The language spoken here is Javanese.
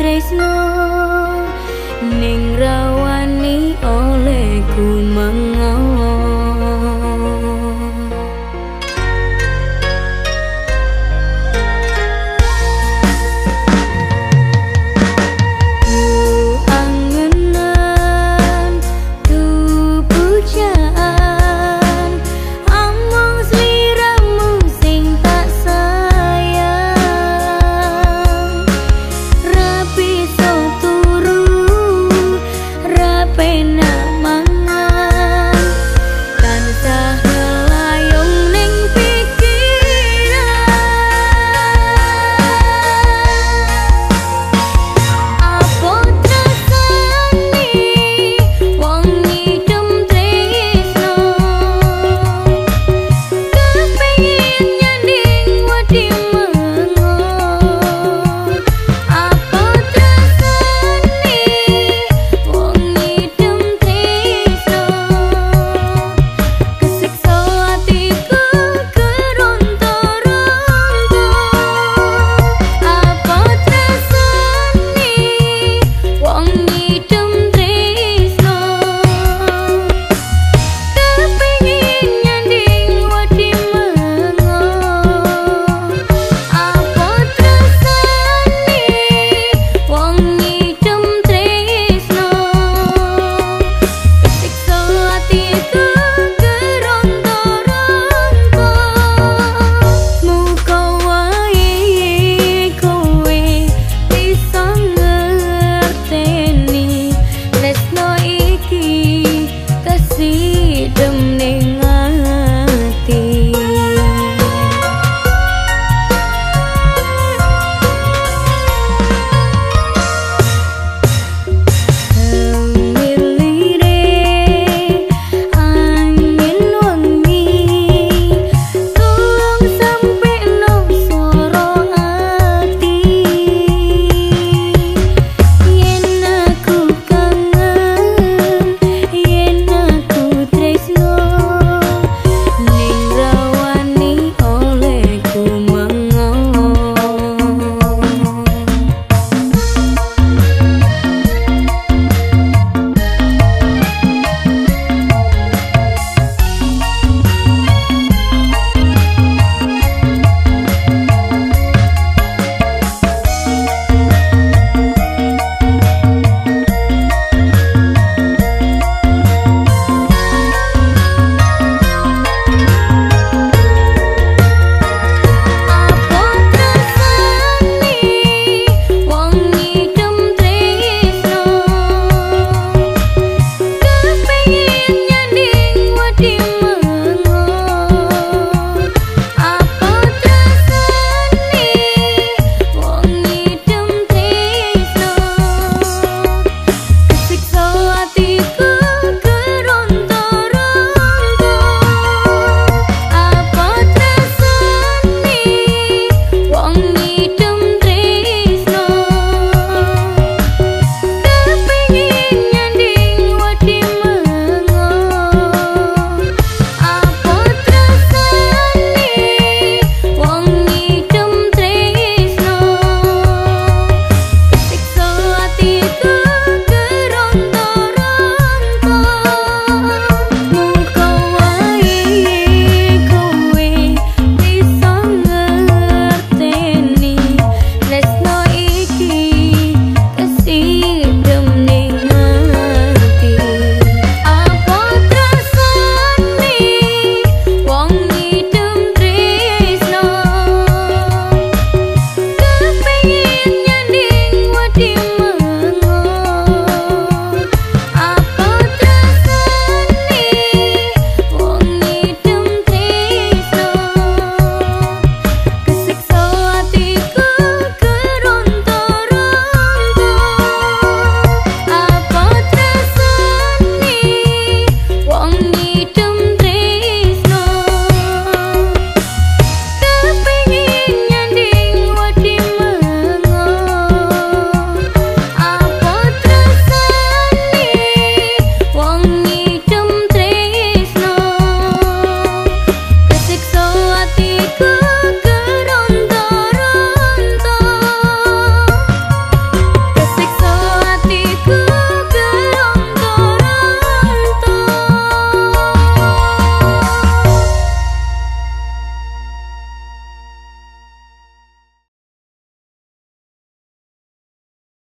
Tresno